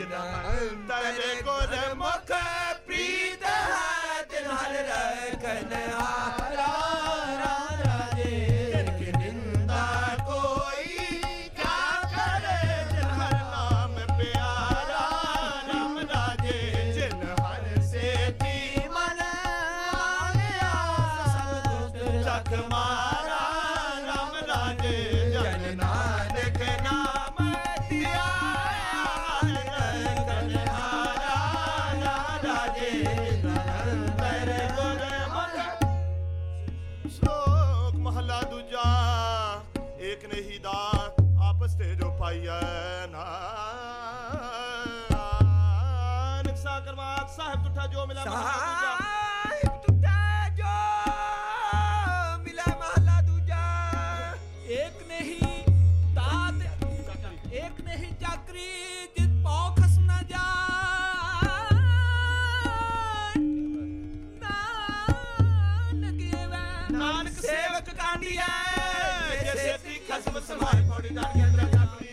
ਜਿਨ ਅੰਤਰ ਗੁਰ ਮੁਖ ਪ੍ਰੀਤ ਹੈ ਤਿਨ ਹਰ ਰਖਨ ਹਾਰਾ ਰਾਜੇ ਰਾਮ ਰਾਜੇ ਮਹਲਾ ਦੂਜਾ ਏਕ ਨਹੀਂ ਦਾਤ ਆਪਸ ਤੇ ਜੋ ਪਾਈਐ ਨਾਨਕ ਸਾ ਕਰਮਾਤ ਸਾਹਿਬ ਤੁਠਾ ਜੋ ਮਿਲਾ ਮਹਲਾ ਦੂਜਾ। ਸਾਹਿਬ ਟੁੱਟਾ ਜੋ ਮਿਲਾ ਮਹਲਾ ਦੂਜਾ। ਨਾਨਕ ਏਵੈ ਸੇਵਕ ਕਾਂਡੀਐ ਜੇ ਸੇਤੀ ਖਸਮ ਸਮਾਏ ਦਰ ਕੇ ਅੰਦਰ ਜਾਪਦੀ